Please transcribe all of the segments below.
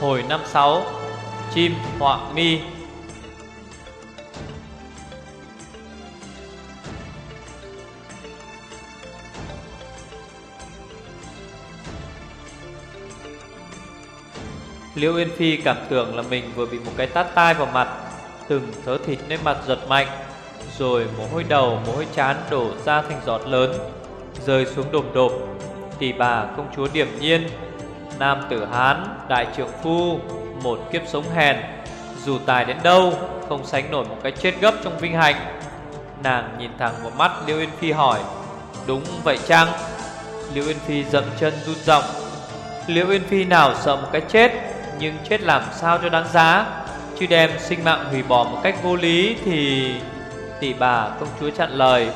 Hồi năm sáu Chim họa mi. Liễu Yên Phi cảm tưởng là mình vừa bị một cái tát tai vào mặt Từng thớ thịt lên mặt giật mạnh Rồi mồ hôi đầu, mồ hôi chán đổ ra thành giọt lớn Rơi xuống đồm đột Tỷ bà công chúa điểm nhiên Nam tử Hán, đại trưởng phu Một kiếp sống hèn. Dù tài đến đâu Không sánh nổi một cái chết gấp trong vinh hạnh. Nàng nhìn thẳng vào mắt Liêu Yên Phi hỏi Đúng vậy chăng? Liêu Yên Phi dậm chân run giọng Liêu Yên Phi nào sợ một cái chết Nhưng chết làm sao cho đáng giá? Chứ đem sinh mạng hủy bỏ một cách vô lý Thì tỷ bà công chúa chặn lời.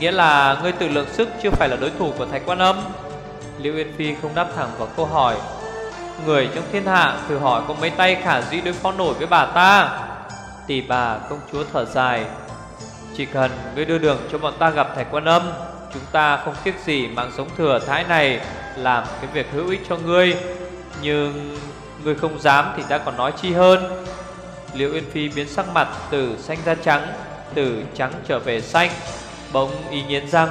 Nghĩa là ngươi tự lượng sức chưa phải là đối thủ của Thạch Quan Âm. Liễu Yên Phi không đáp thẳng vào câu hỏi. Người trong thiên hạ thử hỏi có mấy tay khả dĩ đối phó nổi với bà ta? Tỷ bà, công chúa thở dài. Chỉ cần ngươi đưa đường cho bọn ta gặp Thạch Quan Âm, Chúng ta không tiếc gì mạng sống thừa thái này Làm cái việc hữu ích cho ngươi. Nhưng ngươi không dám thì ta còn nói chi hơn. Liễu Yên Phi biến sắc mặt, từ xanh ra trắng, Từ trắng trở về xanh, Bỗng y nghiến răng,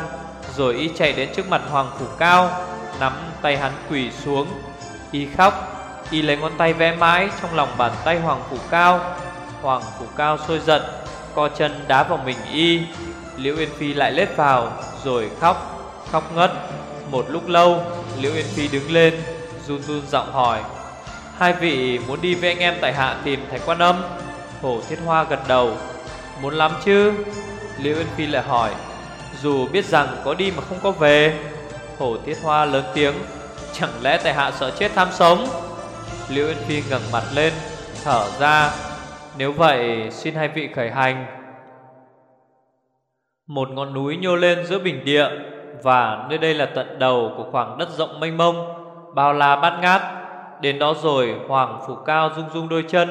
Rồi y chạy đến trước mặt Hoàng Phủ Cao. Nắm tay hắn quỳ xuống. Y khóc, Y lấy ngón tay vẽ mãi trong lòng bàn tay Hoàng Phủ Cao. Hoàng Phủ Cao sôi giận, Co chân đá vào mình Y. Liễu Yên Phi lại lết vào, Rồi khóc Khóc ngất. Một lúc lâu, Liễu Yên Phi đứng lên, Run run giọng hỏi, Hai vị muốn đi với anh em tại hạ tìm Thạch Quan Âm? Hổ Thiết Hoa gật đầu, Muốn lắm chứ. Liễu Yên Phi lại hỏi, Dù biết rằng có đi mà không có về. Hổ Thiết Hoa lớn tiếng. Chẳng lẽ tại hạ sợ chết tham sống? Liễu Yên Phi ngẩng mặt lên, Thở ra. Nếu vậy, xin hai vị khởi hành. Một ngọn núi nhô lên giữa bình địa, Và nơi đây là tận đầu của khoảng đất rộng mênh mông, Bao la bát ngát. Đến đó rồi, Hoàng Phủ Cao rung rung đôi chân.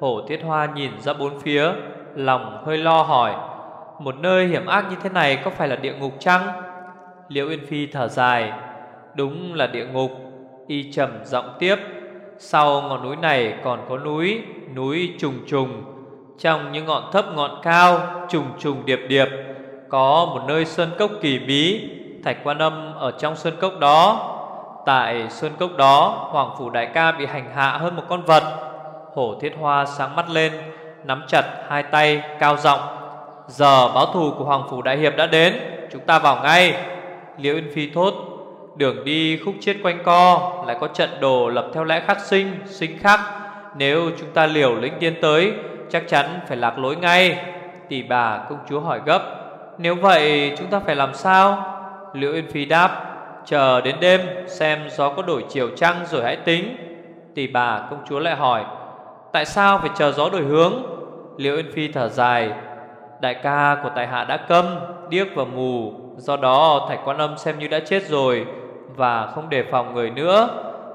Hổ Thiết Hoa nhìn ra bốn phía, Lòng hơi lo hỏi, Một nơi hiểm ác như thế này có phải là địa ngục chăng? Liễu Yên Phi thở dài. Đúng là địa ngục, Y trầm giọng tiếp. Sau ngọn núi này còn có núi Núi trùng trùng. Trong những ngọn thấp ngọn cao, Trùng trùng điệp điệp, Có một nơi sơn cốc kỳ bí, Thạch quan âm ở trong sơn cốc đó. Tại sơn cốc đó, Hoàng Phủ Đại ca bị hành hạ hơn một con vật. Hổ thiết hoa sáng mắt lên, Nắm chặt hai tay, cao giọng, Giờ báo thù của Hoàng Phủ Đại Hiệp đã đến, Chúng ta vào ngay. Liễu Yên Phi thốt, Đường đi khúc chết quanh co, Lại có trận đồ lập theo lẽ khắc sinh Sinh khắc. Nếu chúng ta liều lĩnh tiến tới, Chắc chắn phải lạc lối ngay. Tỷ bà công chúa hỏi gấp, Nếu vậy chúng ta phải làm sao? Liễu Yên Phi đáp, Chờ đến đêm, xem gió có đổi chiều trăng rồi hãy tính. Tỷ bà công chúa lại hỏi, Tại sao phải chờ gió đổi hướng? Liễu Yên Phi thở dài, Đại ca của tài hạ đã câm, Điếc và mù. Do đó, Thạch Quan Âm xem như đã chết rồi Và không đề phòng người nữa.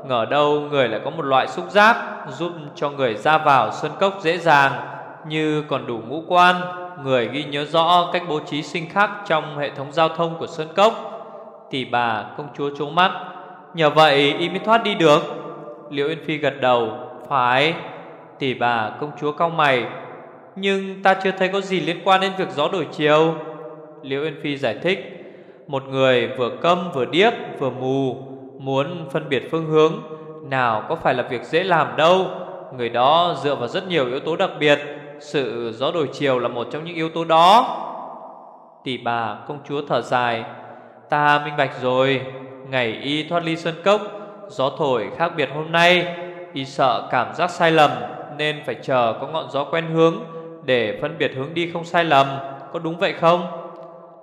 Ngờ đâu người lại có một loại xúc giác Giúp cho người ra vào sơn cốc dễ dàng Như còn đủ ngũ quan. Người ghi nhớ rõ cách bố trí sinh khắc Trong hệ thống giao thông của sơn cốc. Tỷ bà công chúa trốn mắt. Nhờ vậy, y mới thoát đi được. Liễu Yên Phi gật đầu. Phải. Tỷ bà công chúa cong mày. Nhưng ta chưa thấy có gì liên quan đến việc gió đổi chiều. Liễu Yên Phi giải thích. Một người vừa câm vừa điếc, vừa mù, Muốn phân biệt phương hướng, Nào có phải là việc dễ làm đâu. Người đó dựa vào rất nhiều yếu tố đặc biệt, Sự gió đổi chiều là một trong những yếu tố đó. Tỷ bà, công chúa thở dài, Ta minh bạch rồi, Ngày y thoát ly sơn cốc, Gió thổi khác biệt hôm nay, Y sợ cảm giác sai lầm, Nên phải chờ có ngọn gió quen hướng Để phân biệt hướng đi không sai lầm, Có đúng vậy không?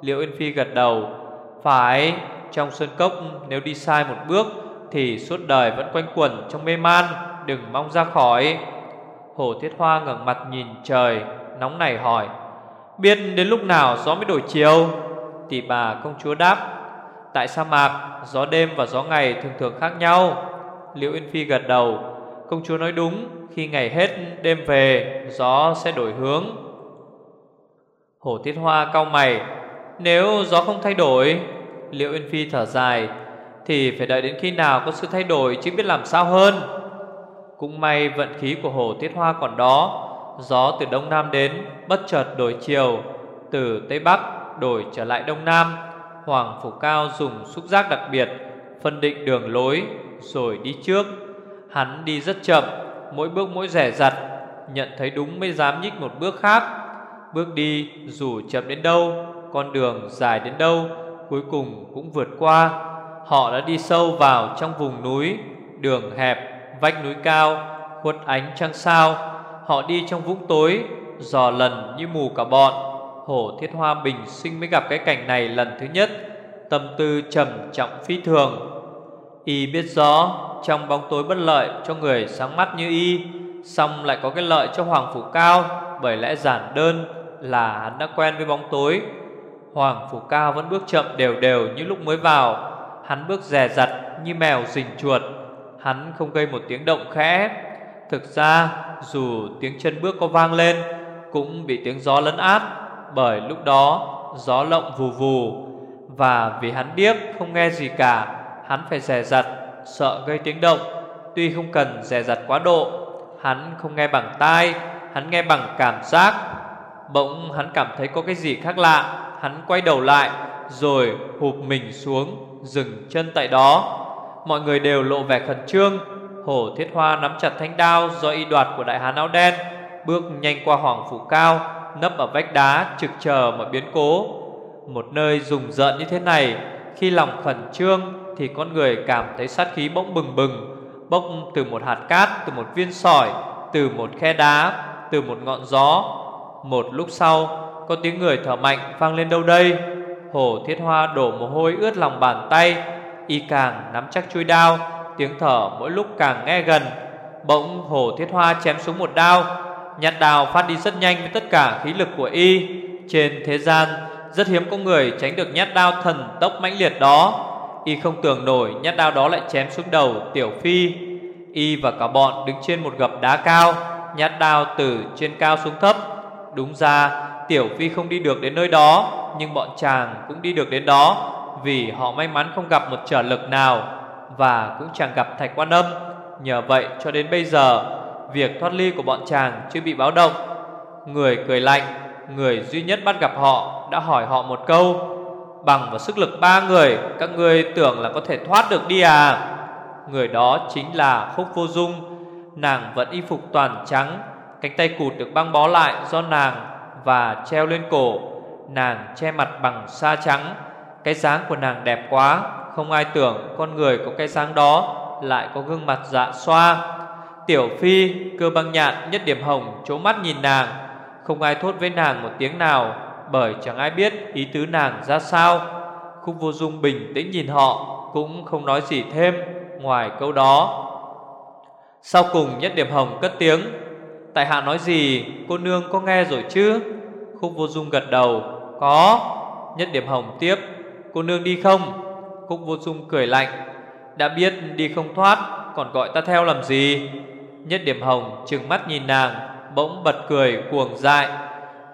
Liễu Yên Phi gật đầu phải, Trong sơn cốc, nếu đi sai một bước, Thì suốt đời vẫn quanh quẩn trong mê man, Đừng mong ra khỏi. Hồ Thiết Hoa ngẩng mặt nhìn trời, Nóng nảy hỏi, Biết đến lúc nào gió mới đổi chiều? Tỷ bà công chúa đáp, Tại sa mạc, Gió đêm và gió ngày thường thường khác nhau. Liễu Yên Phi gật đầu, Công chúa nói đúng, Khi ngày hết đêm về, Gió sẽ đổi hướng. Hổ Tiết Hoa cau mày nếu gió không thay đổi, liệu Yên Phi thở dài, Thì phải đợi đến khi nào có sự thay đổi Chứ biết làm sao hơn? Cũng may vận khí của hồ tiết Hoa còn đó, Gió từ đông nam đến Bất chợt đổi chiều, Từ tây bắc đổi trở lại đông nam. Hoàng Phủ Cao dùng xúc giác đặc biệt, Phân định đường lối Rồi đi trước. Hắn đi rất chậm, Mỗi bước mỗi rẻ rặt, Nhận thấy đúng mới dám nhích một bước khác. Bước đi dù chậm đến đâu con đường dài đến đâu Cuối cùng cũng vượt qua. Họ đã đi sâu vào trong vùng núi Đường hẹp, vách núi cao Khuất ánh trăng sao. Họ đi trong vũng tối Dò lần như mù cả bọn. Hổ thiết hoa bình sinh mới gặp cái cảnh này lần thứ nhất Tâm tư trầm trọng phi thường. Y biết rõ Trong bóng tối bất lợi cho người sáng mắt như Y Xong lại có cái lợi cho Hoàng Phủ Cao Bởi lẽ giản đơn là hắn đã quen với bóng tối. Hoàng Phủ Cao vẫn bước chậm đều đều như lúc mới vào. Hắn bước dè dặt như mèo rình chuột. Hắn không gây một tiếng động khẽ. Thực ra, dù tiếng chân bước có vang lên, Cũng bị tiếng gió lấn át, Bởi lúc đó gió lộng vù vù. Và vì hắn điếc, không nghe gì cả, Hắn phải dè dặt Sợ gây tiếng động. Tuy không cần dè dặt quá độ, Hắn không nghe bằng tai, Hắn nghe bằng cảm giác. Bỗng hắn cảm thấy có cái gì khác lạ. Hắn quay đầu lại, Rồi hụp mình xuống, Dừng chân tại đó. Mọi người đều lộ vẻ khẩn trương. Hổ thiết hoa nắm chặt thanh đao Do y đoạt của đại hán áo đen, Bước nhanh qua hoàng phủ cao, Nấp ở vách đá trực chờ mọi biến cố. Một nơi rùng rợn như thế này, Khi lòng khẩn trương Thì con người cảm thấy sát khí bỗng bừng bừng, Bốc từ một hạt cát, Từ một viên sỏi, Từ một khe đá, Từ một ngọn gió. Một lúc sau có tiếng người thở mạnh vang lên đâu đây? Hổ thiết hoa đổ mồ hôi ướt lòng bàn tay, Y càng nắm chắc chui đao, Tiếng thở mỗi lúc càng nghe gần. Bỗng hổ thiết hoa chém xuống một đao, Nhát đao phát đi rất nhanh với tất cả khí lực của Y. Trên thế gian, Rất hiếm có người tránh được nhát đao thần tốc mãnh liệt đó. Y không tưởng nổi nhát đao đó lại chém xuống đầu Tiểu Phi. Y và cả bọn đứng trên một gập đá cao, Nhát đao từ trên cao xuống thấp. Đúng ra Tiểu Phi không đi được đến nơi đó, Nhưng bọn chàng cũng đi được đến đó, Vì họ may mắn không gặp một trở lực nào Và cũng chẳng gặp Thạch Quan Âm. Nhờ vậy, cho đến bây giờ, Việc thoát ly của bọn chàng chưa bị báo động. Người cười lạnh, Người duy nhất bắt gặp họ Đã hỏi họ một câu, Bằng vào sức lực ba người, Các ngươi tưởng là có thể thoát được đi à? Người đó chính là Khúc Vô Dung. Nàng vẫn y phục toàn trắng, Cánh tay cụt được băng bó lại do nàng và treo lên cổ. Nàng che mặt bằng sa trắng. Cái dáng của nàng đẹp quá, Không ai tưởng con người có cái dáng đó Lại có gương mặt dạ xoa. Tiểu Phi, cơ băng nhạn nhất điểm hồng Chố mắt nhìn nàng. Không ai thốt với nàng một tiếng nào, Bởi chẳng ai biết ý tứ nàng ra sao. Khúc vô dung bình tĩnh nhìn họ, Cũng không nói gì thêm Ngoài câu đó. Sau cùng nhất điểm hồng cất tiếng Tại hạ nói gì, cô nương có nghe rồi chứ? Khúc vô dung gật đầu, Có. Nhất điểm hồng tiếp, Cô nương đi không? Khúc vô dung cười lạnh, Đã biết đi không thoát, Còn gọi ta theo làm gì? Nhất điểm hồng trừng mắt nhìn nàng, Bỗng bật cười cuồng dại.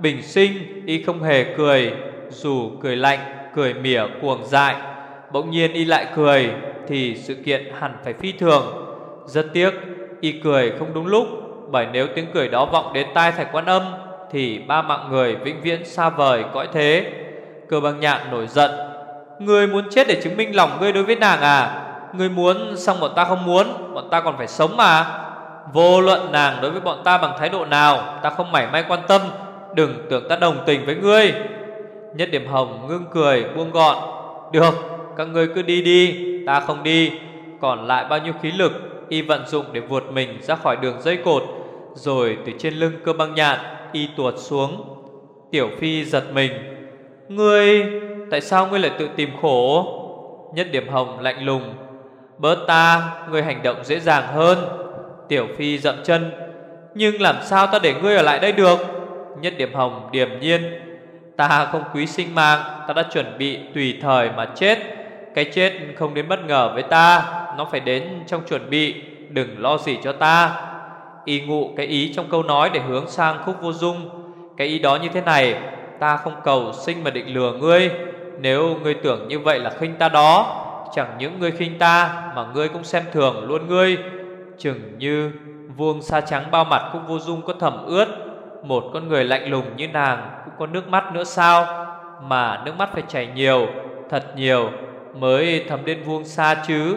Bình sinh, y không hề cười, Dù cười lạnh, Cười mỉa cuồng dại. Bỗng nhiên y lại cười, Thì sự kiện hẳn phải phi thường. Rất tiếc, y cười không đúng lúc. Bởi nếu tiếng cười đó vọng đến tai thạch quan âm, Thì ba mạng người vĩnh viễn xa vời cõi thế. Cơ băng nhạn nổi giận. Ngươi muốn chết để chứng minh lòng ngươi đối với nàng à? Ngươi muốn xong bọn ta không muốn, Bọn ta còn phải sống mà. Vô luận nàng đối với bọn ta bằng thái độ nào, Ta không mảy may quan tâm. Đừng tưởng ta đồng tình với ngươi. Nhất điểm hồng ngưng cười, buông gọn. Được, các ngươi cứ đi đi, Ta không đi. Còn lại bao nhiêu khí lực, Y vận dụng để vượt mình ra khỏi đường dây cột. Rồi từ trên lưng cơ băng nhạn Y tuột xuống. Tiểu Phi giật mình. Ngươi, Tại sao ngươi lại tự tìm khổ? Nhất điểm hồng lạnh lùng. Bớt ta, Ngươi hành động dễ dàng hơn. Tiểu Phi dậm chân. Nhưng làm sao ta để ngươi ở lại đây được? Nhất điểm hồng điềm nhiên. Ta không quý sinh mạng, Ta đã chuẩn bị tùy thời mà chết. Cái chết không đến bất ngờ với ta, Nó phải đến trong chuẩn bị. Đừng lo gì cho ta. Y ngụ cái ý trong câu nói để hướng sang khúc vô dung. Cái ý đó như thế này, Ta không cầu sinh mà định lừa ngươi. Nếu ngươi tưởng như vậy là khinh ta đó, Chẳng những ngươi khinh ta Mà ngươi cũng xem thường luôn ngươi. Chừng như Vuông sa trắng bao mặt Khúc Vô Dung có thẩm ướt, Một con người lạnh lùng như nàng Cũng có nước mắt nữa sao? Mà nước mắt phải chảy nhiều, Thật nhiều mới thấm đến vuông sa chứ.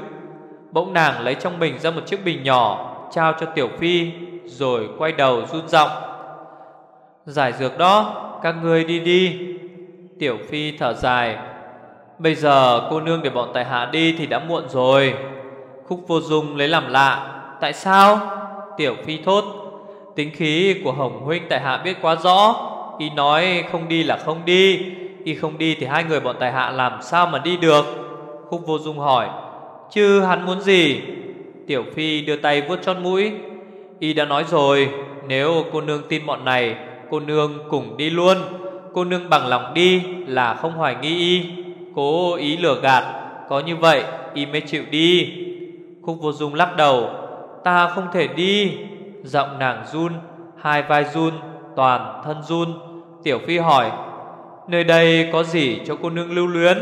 Bỗng nàng lấy trong mình ra một chiếc bình nhỏ Trao cho Tiểu Phi, Rồi quay đầu run giọng. Giải dược đó, Các ngươi đi đi. Tiểu Phi thở dài. Bây giờ cô nương để bọn tài hạ đi Thì đã muộn rồi. Khúc vô dung lấy làm lạ. Tại sao? Tiểu Phi thốt. Tính khí của Hồng Huynh tại hạ biết quá rõ. Y nói không đi là không đi. Y không đi thì hai người bọn tài hạ làm sao mà đi được? Khúc vô dung hỏi. Chứ hắn muốn gì? Tiểu Phi đưa tay vuốt chót mũi. Y đã nói rồi, Nếu cô nương tin bọn này, Cô nương cùng đi luôn. Cô nương bằng lòng đi là không hoài nghi Y. Cố ý lừa gạt, Có như vậy Y mới chịu đi. Khúc vô dung lắc đầu, Ta không thể đi. Giọng nàng run, Hai vai run, Toàn thân run. Tiểu Phi hỏi, Nơi đây có gì cho cô nương lưu luyến?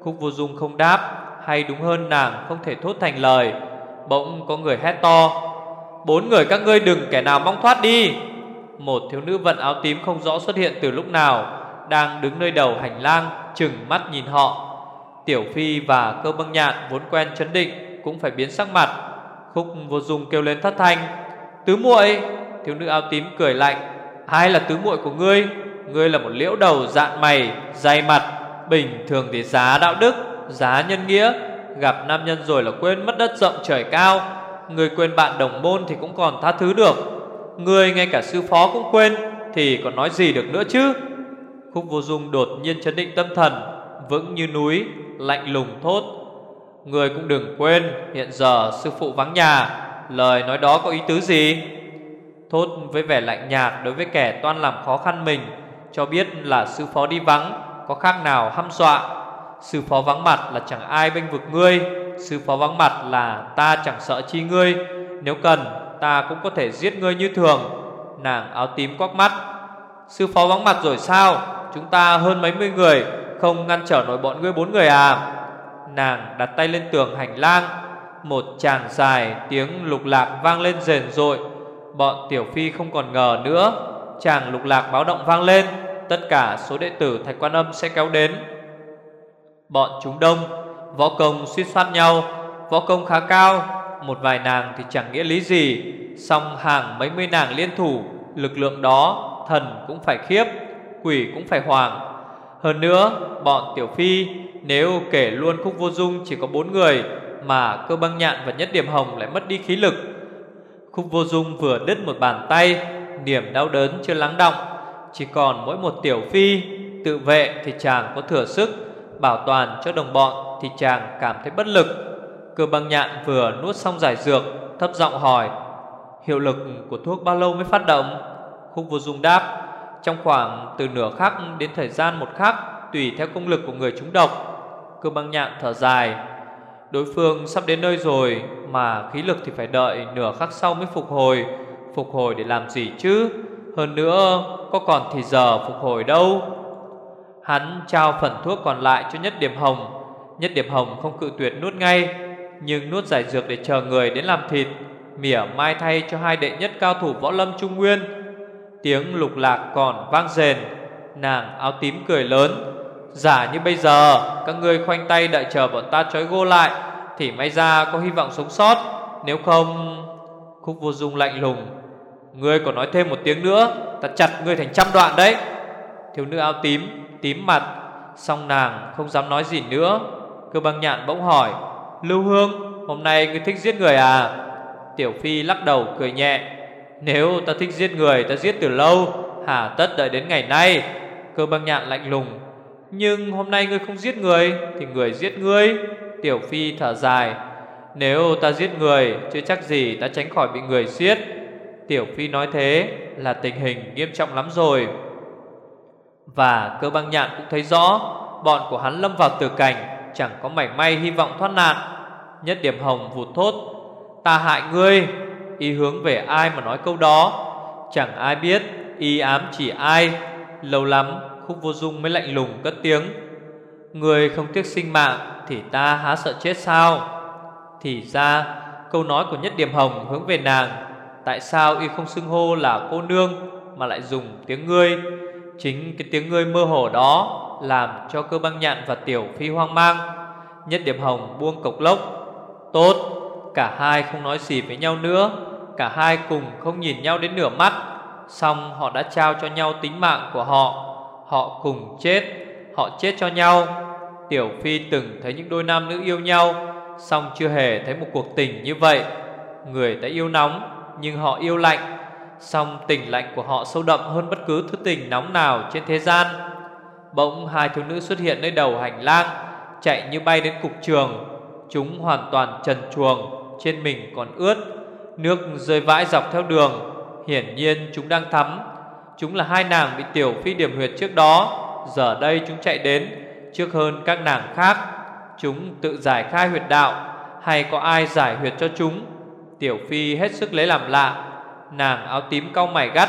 Khúc vô dung không đáp, Hay đúng hơn nàng không thể thốt thành lời. Bỗng có người hét to, Bốn người các ngươi đừng kẻ nào mong thoát đi. Một thiếu nữ vận áo tím không rõ xuất hiện từ lúc nào, Đang đứng nơi đầu hành lang, Chừng mắt nhìn họ. Tiểu Phi và cơ băng nhạn vốn quen chấn định, Cũng phải biến sắc mặt. Khúc vô dung kêu lên thất thanh, Tứ muội! Thiếu nữ áo tím cười lạnh, Ai là tứ muội của ngươi? Ngươi là một liễu đầu dạn mày, Dày mặt, Bình thường thì giá đạo đức, Giá nhân nghĩa Gặp nam nhân rồi là quên mất đất rộng trời cao. Người quên bạn đồng môn thì cũng còn tha thứ được. Người ngay cả sư phó cũng quên, Thì còn nói gì được nữa chứ? Khúc vô dung đột nhiên chấn định tâm thần, Vững như núi, Lạnh lùng thốt. Người cũng đừng quên, Hiện giờ sư phụ vắng nhà, Lời nói đó có ý tứ gì? Thốt với vẻ lạnh nhạt Đối với kẻ toan làm khó khăn mình, Cho biết là sư phó đi vắng, Có khác nào hăm dọa. Sư phó vắng mặt là chẳng ai bênh vực ngươi. Sư phó vắng mặt là ta chẳng sợ chi ngươi. Nếu cần, ta cũng có thể giết ngươi như thường. Nàng áo tím quắc mắt. Sư phó vắng mặt rồi sao? Chúng ta hơn mấy mươi người, Không ngăn trở nổi bọn ngươi bốn người à? Nàng đặt tay lên tường hành lang. Một chàng dài tiếng lục lạc vang lên rền rội. Bọn tiểu phi không còn ngờ nữa. Chàng lục lạc báo động vang lên. Tất cả số đệ tử thạch quan âm sẽ kéo đến. Bọn chúng đông. Võ công suýt soát nhau. Võ công khá cao. Một vài nàng thì chẳng nghĩa lý gì. Song hàng mấy mươi nàng liên thủ, Lực lượng đó thần cũng phải khiếp, Quỷ cũng phải hoàng Hơn nữa, bọn tiểu phi, Nếu kể luôn khúc vô dung chỉ có bốn người, Mà cơ băng nhạn và nhất điểm hồng lại mất đi khí lực. Khúc vô dung vừa đứt một bàn tay, Niềm đau đớn chưa lắng động. Chỉ còn mỗi một tiểu phi, Tự vệ thì chàng có thừa sức bảo toàn cho đồng bọn thì chàng cảm thấy bất lực. Cơ băng nhạn vừa nuốt xong giải dược, thấp giọng hỏi: "Hiệu lực của thuốc bao lâu mới phát động?" Khúc Vô Dung đáp: "Trong khoảng từ nửa khắc đến thời gian một khắc, tùy theo công lực của người trúng độc." Cơ băng nhạn thở dài: "Đối phương sắp đến nơi rồi mà khí lực thì phải đợi nửa khắc sau mới phục hồi, phục hồi để làm gì chứ? Hơn nữa có còn thì giờ phục hồi đâu?" Hắn trao phần thuốc còn lại cho Nhất Điểm Hồng. Nhất Điểm Hồng không cự tuyệt nuốt ngay, Nhưng nuốt giải dược để chờ người đến làm thịt, Mỉa mai thay cho hai đệ nhất cao thủ võ lâm Trung Nguyên. Tiếng lục lạc còn vang rền, Nàng áo tím cười lớn. Giả như bây giờ, Các ngươi khoanh tay đợi chờ bọn ta trói gô lại, Thì may ra có hy vọng sống sót. Nếu không, Khúc vô dung lạnh lùng. Ngươi còn nói thêm một tiếng nữa, Ta chặt ngươi thành trăm đoạn đấy. Thiếu nữ áo tím tím mặt. Xong nàng không dám nói gì nữa. Cơ băng nhạn bỗng hỏi, Lưu Hương, hôm nay ngươi thích giết người à? Tiểu Phi lắc đầu cười nhẹ, Nếu ta thích giết người, ta giết từ lâu, Hà tất đợi đến ngày nay. Cơ băng nhạn lạnh lùng, Nhưng hôm nay ngươi không giết người, Thì người giết ngươi. Tiểu Phi thở dài, Nếu ta giết người, Chưa chắc gì ta tránh khỏi bị người giết. Tiểu Phi nói thế, là tình hình nghiêm trọng lắm rồi và cơ băng nhạn cũng thấy rõ, Bọn của hắn lâm vào tử cảnh, Chẳng có mảy may hy vọng thoát nạn. Nhất điểm hồng vụt thốt, Ta hại ngươi. Y hướng về ai mà nói câu đó? Chẳng ai biết, Y ám chỉ ai. Lâu lắm, khúc vô dung mới lạnh lùng cất tiếng Người không tiếc sinh mạng Thì ta há sợ chết sao? Thì ra, câu nói của nhất điểm hồng hướng về nàng, Tại sao y không xưng hô là cô nương Mà lại dùng tiếng ngươi? Chính cái tiếng ngươi mơ hồ đó Làm cho cơ băng nhạn và tiểu phi hoang mang. Nhất điểm hồng buông cộc lốc. Tốt, Cả hai không nói gì với nhau nữa. Cả hai cùng không nhìn nhau đến nửa mắt. Xong họ đã trao cho nhau tính mạng của họ. Họ cùng chết, Họ chết cho nhau. Tiểu Phi từng thấy những đôi nam nữ yêu nhau. Xong chưa hề thấy một cuộc tình như vậy. Người ta yêu nóng, Nhưng họ yêu lạnh. Xong tình lạnh của họ sâu đậm hơn bất cứ thứ tình nóng nào trên thế gian. Bỗng hai thiếu nữ xuất hiện nơi đầu hành lang Chạy như bay đến cục trường. Chúng hoàn toàn trần chuồng, Trên mình còn ướt. Nước rơi vãi dọc theo đường Hiển nhiên chúng đang thắm. Chúng là hai nàng bị tiểu phi điểm huyệt trước đó. Giờ đây chúng chạy đến Trước hơn các nàng khác. Chúng tự giải khai huyệt đạo Hay có ai giải huyệt cho chúng? Tiểu phi hết sức lấy làm lạ. Nàng áo tím cau mày gắt.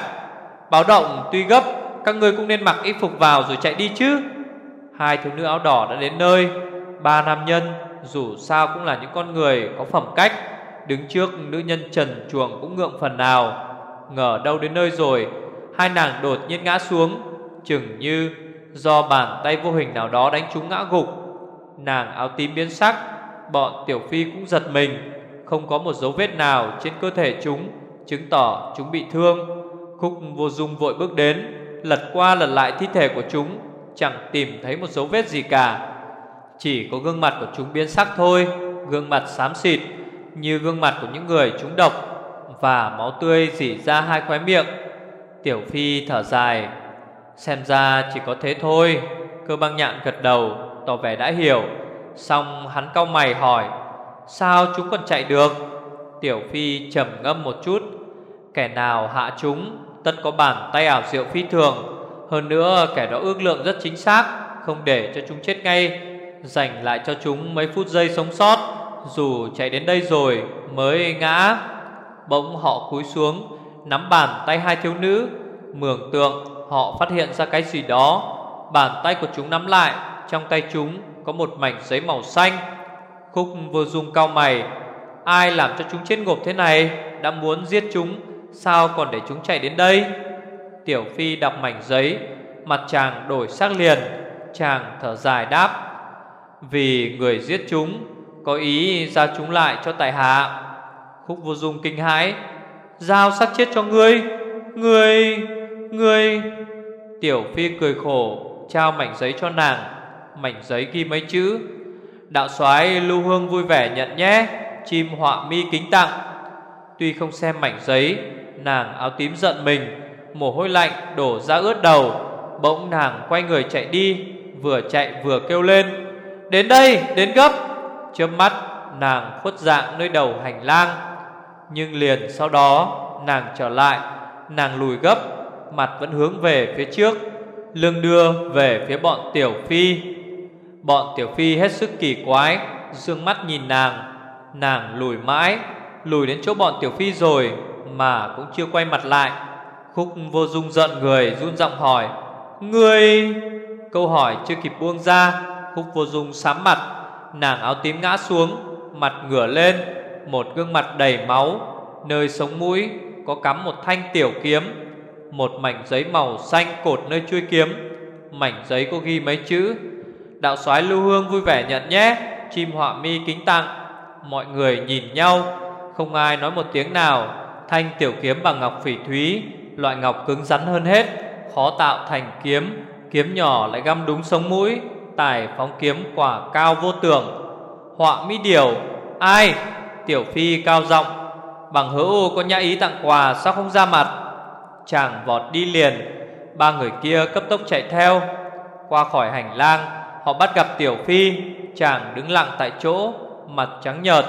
Báo động tuy gấp, Các ngươi cũng nên mặc y phục vào rồi chạy đi chứ. Hai thiếu nữ áo đỏ đã đến nơi. Ba nam nhân, Dù sao cũng là những con người có phẩm cách. Đứng trước nữ nhân trần chuồng cũng ngượng phần nào. Ngờ đâu đến nơi rồi, Hai nàng đột nhiên ngã xuống. Chừng như do bàn tay vô hình nào đó đánh chúng ngã gục. Nàng áo tím biến sắc, Bọn tiểu phi cũng giật mình. Không có một dấu vết nào trên cơ thể chúng. Chứng tỏ chúng bị thương. Khúc vô dung vội bước đến, Lật qua lật lại thi thể của chúng, Chẳng tìm thấy một dấu vết gì cả. Chỉ có gương mặt của chúng biến sắc thôi, Gương mặt xám xịt Như gương mặt của những người chúng độc Và máu tươi dỉ ra hai khóe miệng. Tiểu Phi thở dài, Xem ra chỉ có thế thôi. Cơ băng nhạn gật đầu, Tỏ vẻ đã hiểu. Xong hắn cau mày hỏi, Sao chúng còn chạy được? Tiểu Phi trầm ngâm một chút. Kẻ nào hạ chúng, Tất có bàn tay ảo diệu phi thường. Hơn nữa, kẻ đó ước lượng rất chính xác, Không để cho chúng chết ngay. Dành lại cho chúng mấy phút giây sống sót, Dù chạy đến đây rồi Mới ngã. Bỗng họ cúi xuống, Nắm bàn tay hai thiếu nữ. Mường tượng, họ phát hiện ra cái gì đó. Bàn tay của chúng nắm lại, Trong tay chúng có một mảnh giấy màu xanh. Khúc vừa dùng cao mày Ai làm cho chúng chết ngộp thế này, Đã muốn giết chúng, Sao còn để chúng chạy đến đây? Tiểu Phi đọc mảnh giấy, Mặt chàng đổi sắc liền, Chàng thở dài đáp, Vì người giết chúng, Có ý ra chúng lại cho tài hạ. Khúc vô dung kinh hãi, Giao xác chết cho ngươi Ngươi Ngươi. Tiểu Phi cười khổ, Trao mảnh giấy cho nàng. Mảnh giấy ghi mấy chữ, Đạo soái lưu hương vui vẻ nhận nhé. Chim họa mi kính tặng. Tuy không xem mảnh giấy Nàng áo tím giận mình Mồ hôi lạnh đổ ra ướt đầu Bỗng nàng quay người chạy đi Vừa chạy vừa kêu lên Đến đây, đến gấp. Chớp mắt nàng khuất dạng nơi đầu hành lang Nhưng liền sau đó nàng trở lại Nàng lùi gấp Mặt vẫn hướng về phía trước Lưng đưa về phía bọn tiểu phi. Bọn tiểu phi hết sức kỳ quái Dương mắt nhìn nàng Nàng lùi mãi, Lùi đến chỗ bọn tiểu phi rồi Mà cũng chưa quay mặt lại. Khúc vô dung giận người run giọng hỏi Người Câu hỏi chưa kịp buông ra, Khúc vô dung sám mặt. Nàng áo tím ngã xuống, Mặt ngửa lên, Một gương mặt đầy máu, Nơi sống mũi có cắm một thanh tiểu kiếm, Một mảnh giấy màu xanh cột nơi chuôi kiếm. Mảnh giấy có ghi mấy chữ, Đạo soái lưu hương vui vẻ nhận nhé, Chim họa mi kính tặng. Mọi người nhìn nhau. Không ai nói một tiếng nào. Thanh tiểu kiếm bằng ngọc phỉ thúy, Loại ngọc cứng rắn hơn hết, Khó tạo thành kiếm. Kiếm nhỏ lại găm đúng sống mũi, Tài phóng kiếm quả cao vô tưởng Họa mi điều, Ai? Tiểu phi cao giọng. Bằng hữu có nhã ý tặng quà Sao không ra mặt? Chàng vọt đi liền. Ba người kia cấp tốc chạy theo. Qua khỏi hành lang, Họ bắt gặp Tiểu Phi. Chàng đứng lặng tại chỗ. Mặt trắng nhợt,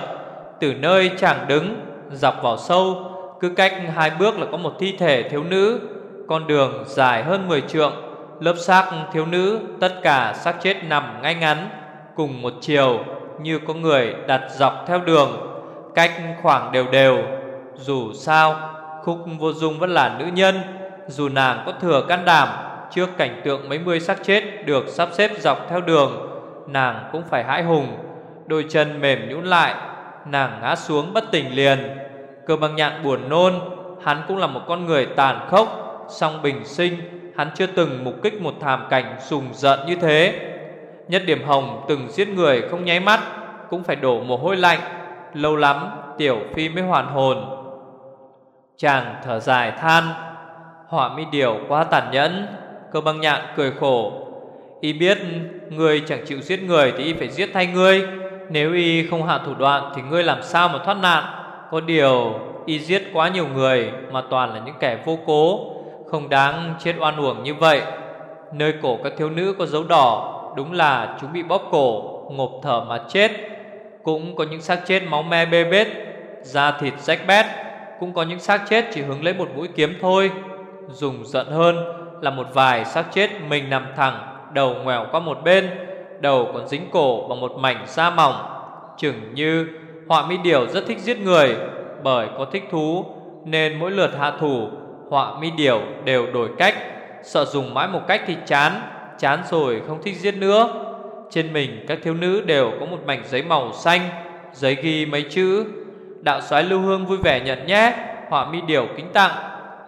Từ nơi chàng đứng, Dọc vào sâu, Cứ cách hai bước là có một thi thể thiếu nữ, Con đường dài hơn 10 trượng, Lớp xác thiếu nữ, Tất cả xác chết nằm ngay ngắn, Cùng một chiều Như có người đặt dọc theo đường, Cách khoảng đều đều. Dù sao, Khúc vô dung vẫn là nữ nhân, Dù nàng có thừa can đảm Trước cảnh tượng mấy mươi xác chết Được sắp xếp dọc theo đường, Nàng cũng phải hãi hùng Đôi chân mềm nhũn lại, Nàng ngã xuống bất tỉnh liền. Cơ băng nhạn buồn nôn, Hắn cũng là một con người tàn khốc, Song bình sinh, Hắn chưa từng mục kích một thảm cảnh sùng giận như thế. Nhất điểm hồng từng giết người không nháy mắt, Cũng phải đổ mồ hôi lạnh, Lâu lắm Tiểu Phi mới hoàn hồn. Chàng thở dài than, Họa mi điều quá tàn nhẫn. Cơ băng nhạn cười khổ, Y biết người chẳng chịu giết người Thì y phải giết thay ngươi. Nếu y không hạ thủ đoạn Thì ngươi làm sao mà thoát nạn? Có điều, y giết quá nhiều người Mà toàn là những kẻ vô cố. Không đáng chết oan uổng như vậy. Nơi cổ các thiếu nữ có dấu đỏ, Đúng là chúng bị bóp cổ, Ngộp thở mà chết. Cũng có những xác chết máu me bê bết, Da thịt rách bét. Cũng có những xác chết chỉ hướng lấy một mũi kiếm thôi. Dùng giận hơn Là một vài xác chết mình nằm thẳng, Đầu ngoèo qua một bên. Đầu còn dính cổ bằng một mảnh da mỏng. Chừng như Họa mi điều rất thích giết người, Bởi có thích thú, Nên mỗi lượt hạ thủ, Họa mi điều đều đổi cách. Sợ dùng mãi một cách thì chán Chán rồi không thích giết nữa. Trên mình các thiếu nữ đều có một mảnh giấy màu xanh, Giấy ghi mấy chữ. Đạo soái lưu hương vui vẻ nhận nhé, Họa mi điều kính tặng.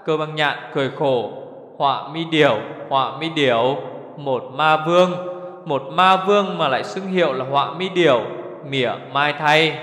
Cơ băng nhạn cười khổ, Họa mi điều Họa mi điều Một ma vương. Một ma vương mà lại xưng hiệu là họa mi điểu Mỉa mai thay.